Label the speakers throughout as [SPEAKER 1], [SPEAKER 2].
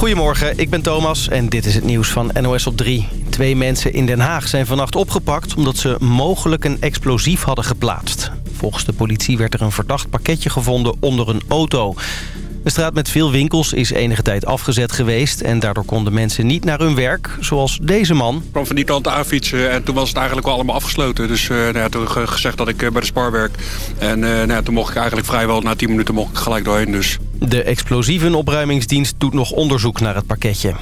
[SPEAKER 1] Goedemorgen, ik ben Thomas en dit is het nieuws van NOS op 3. Twee mensen in Den Haag zijn vannacht opgepakt... omdat ze mogelijk een explosief hadden geplaatst. Volgens de politie werd er een verdacht pakketje gevonden onder een auto. De straat met veel winkels is enige tijd afgezet geweest... en daardoor konden mensen niet naar hun werk, zoals deze man. Ik
[SPEAKER 2] kwam van die kant aanfietsen en toen was het eigenlijk al allemaal afgesloten. Dus uh, nou ja, toen gezegd dat ik uh, bij de spar werk. En uh, nou ja, toen mocht ik eigenlijk vrijwel na 10 minuten mocht ik gelijk doorheen. Dus.
[SPEAKER 1] De explosievenopruimingsdienst doet nog onderzoek naar het pakketje.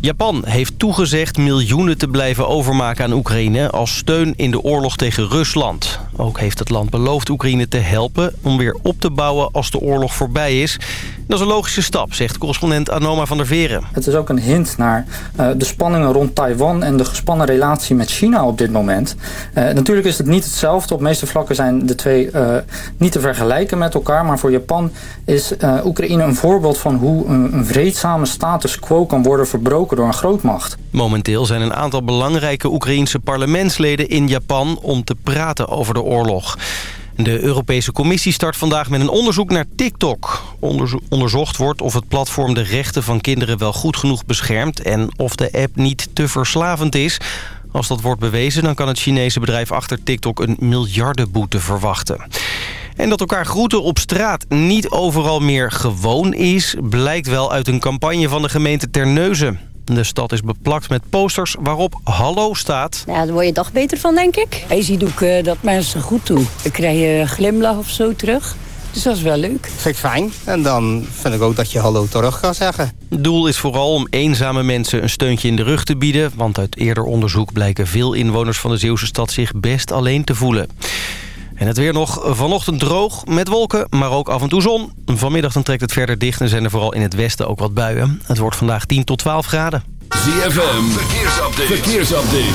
[SPEAKER 1] Japan heeft toegezegd miljoenen te blijven overmaken aan Oekraïne... als steun in de oorlog tegen Rusland. Ook heeft het land beloofd Oekraïne te helpen om weer op te bouwen als de oorlog voorbij is. Dat is een logische stap, zegt correspondent Anoma van der Veren.
[SPEAKER 3] Het is ook een hint naar uh, de spanningen rond Taiwan... en de gespannen relatie met China op dit moment. Uh, natuurlijk is het niet hetzelfde. Op meeste vlakken zijn de twee uh, niet te vergelijken met elkaar. Maar voor Japan is Oekraïne een voorbeeld van hoe een, een vreedzame status quo kan worden verbroken door een grootmacht.
[SPEAKER 1] Momenteel zijn een aantal belangrijke Oekraïense parlementsleden in Japan om te praten over de oorlog. De Europese Commissie start vandaag met een onderzoek naar TikTok. Onderzo onderzocht wordt of het platform de rechten van kinderen wel goed genoeg beschermt... en of de app niet te verslavend is. Als dat wordt bewezen, dan kan het Chinese bedrijf achter TikTok een miljardenboete verwachten. En dat elkaar groeten op straat niet overal meer gewoon is... blijkt wel uit een campagne van de gemeente Terneuzen. De stad is beplakt met posters waarop Hallo staat.
[SPEAKER 4] Ja, daar word je dag beter van, denk ik.
[SPEAKER 5] Je doe ik uh, dat mensen goed doen. Dan krijg je een glimlach of zo terug. Dus dat is wel leuk.
[SPEAKER 6] Vind ik fijn. En dan vind ik ook dat je hallo terug kan zeggen.
[SPEAKER 1] Het doel is vooral om eenzame mensen een steuntje in de rug te bieden. Want uit eerder onderzoek blijken veel inwoners van de Zeeuwse stad zich best alleen te voelen. En het weer nog vanochtend droog met wolken, maar ook af en toe zon. Vanmiddag dan trekt het verder dicht en zijn er vooral in het westen ook wat buien. Het wordt vandaag 10 tot 12 graden.
[SPEAKER 7] ZFM, verkeersupdate. verkeersupdate.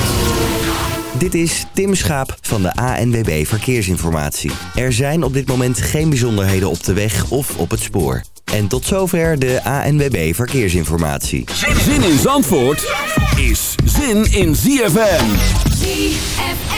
[SPEAKER 8] Dit is Tim Schaap van de ANWB Verkeersinformatie. Er zijn op dit moment geen bijzonderheden op de weg of op het spoor. En tot zover de ANWB Verkeersinformatie.
[SPEAKER 7] Zin in Zandvoort is zin in ZFM.
[SPEAKER 9] ZFM.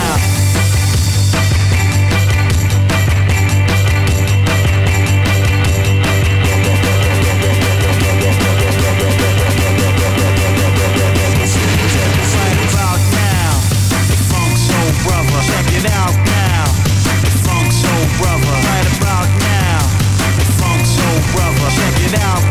[SPEAKER 9] Out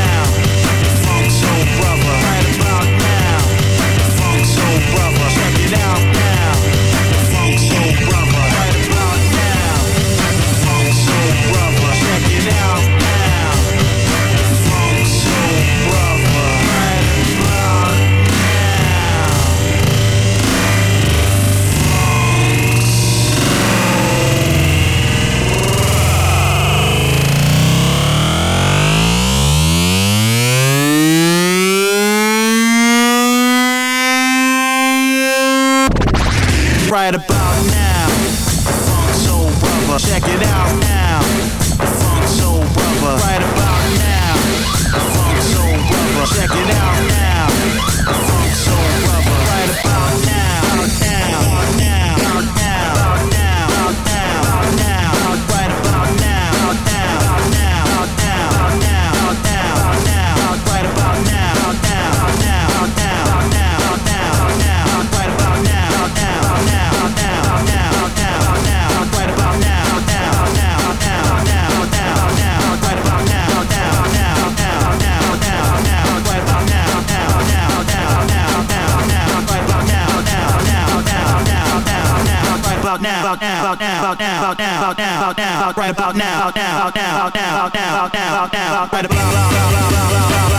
[SPEAKER 9] now, now, now.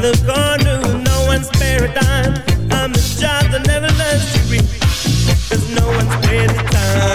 [SPEAKER 10] no one's. I'm the child that never learns to read.
[SPEAKER 11] Cause no one's paid time.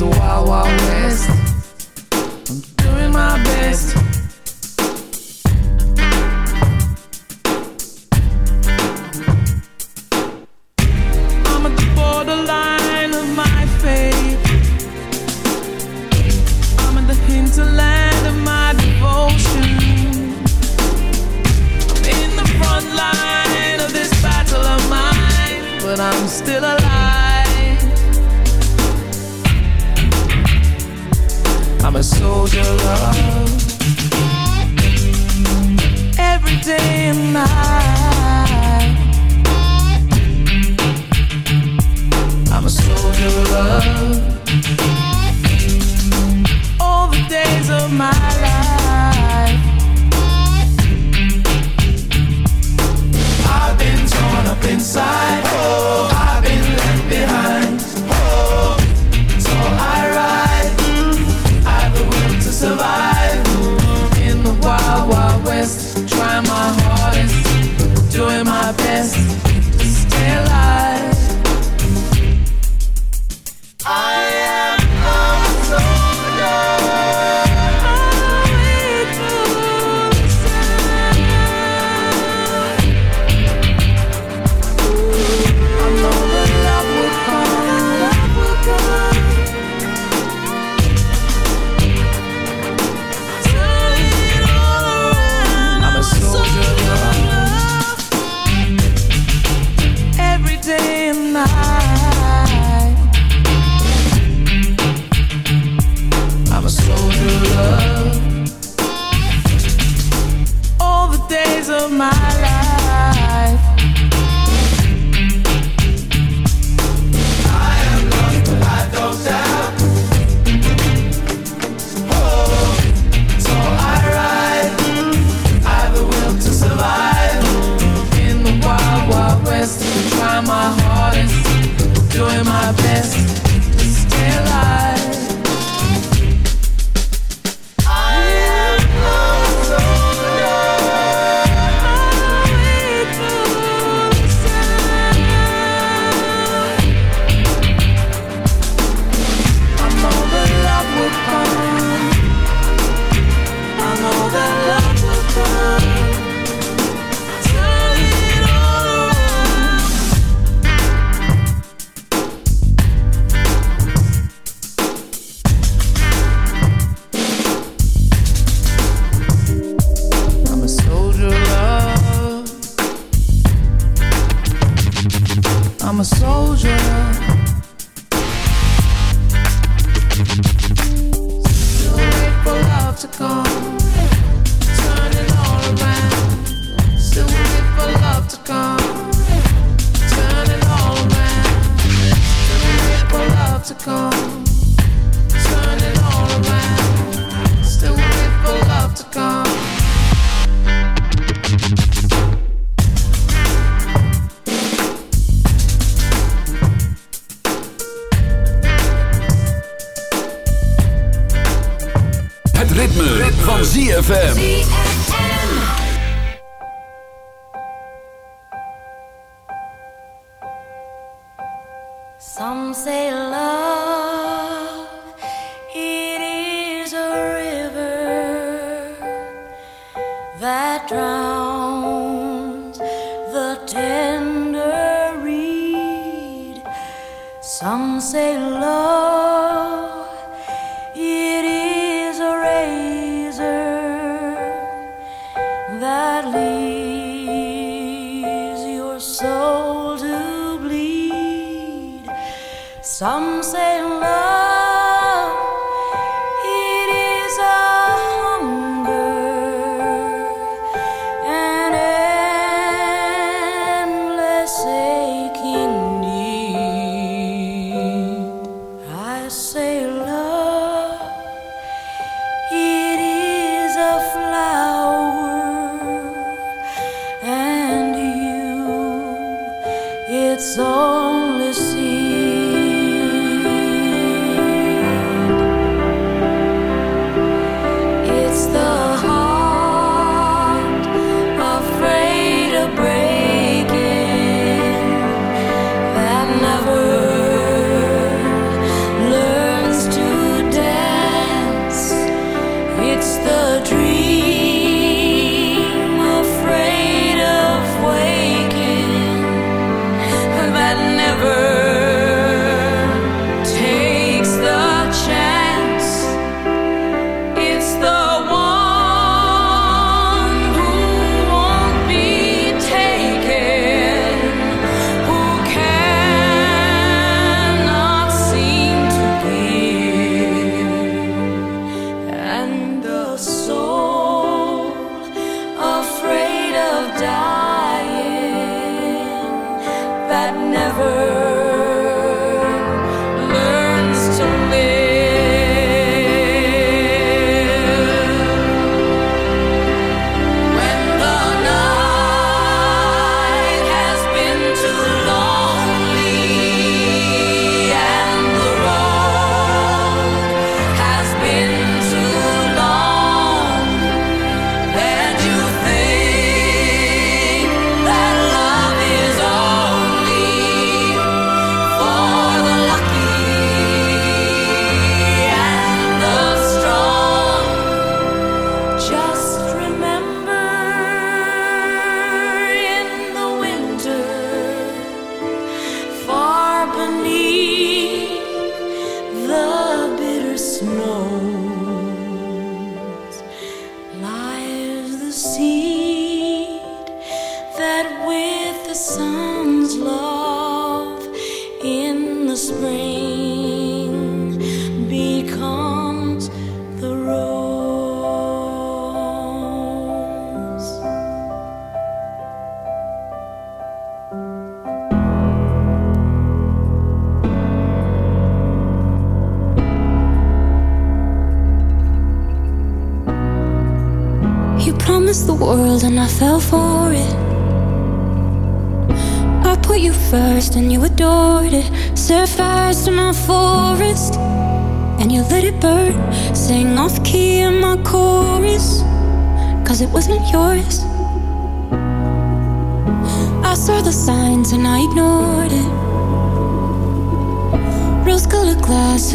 [SPEAKER 11] It's a wild, my life.
[SPEAKER 12] forever.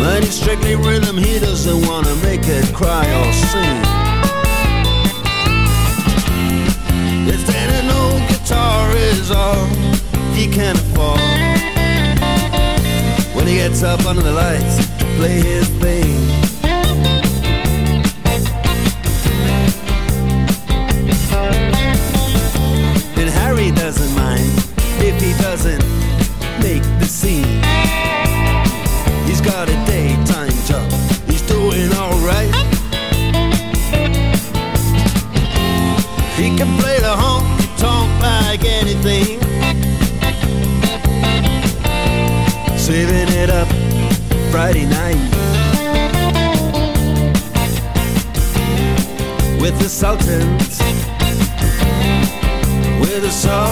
[SPEAKER 9] But he's strictly rhythm, he doesn't wanna make it cry or sing. If any an old guitar is all he can afford, when he gets up under the lights to play his thing. consultants with a.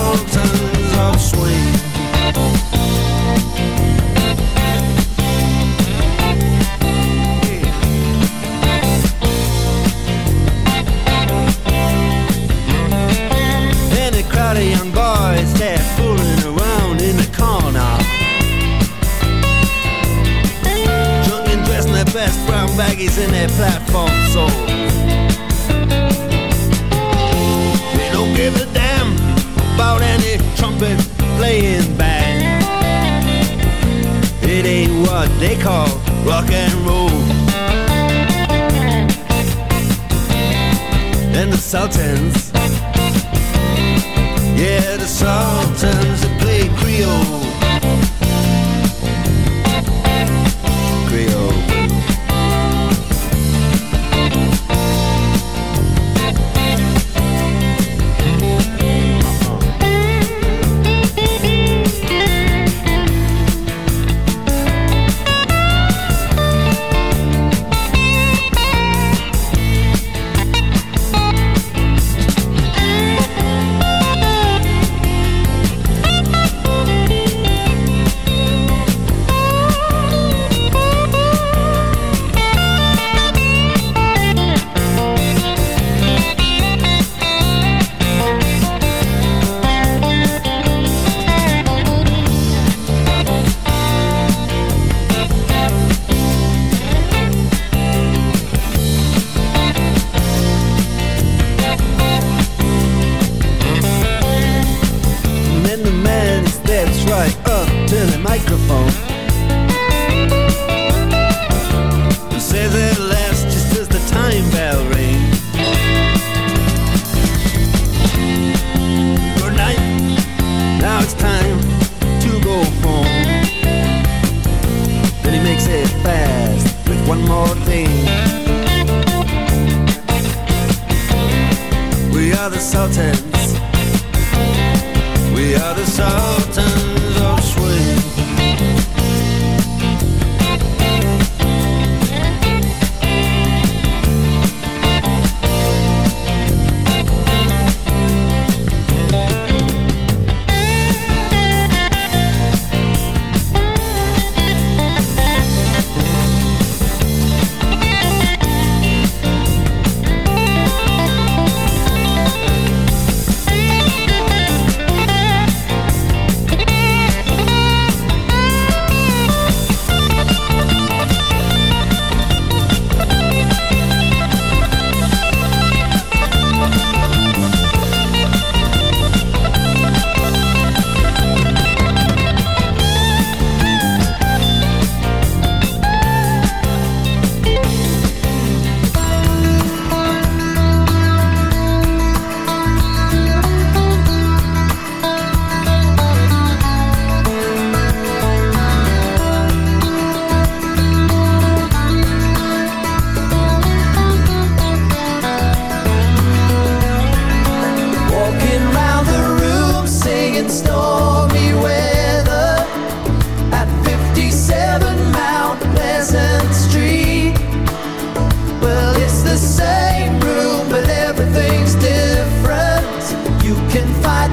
[SPEAKER 9] mountain.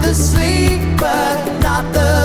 [SPEAKER 9] the
[SPEAKER 13] sleep, but not the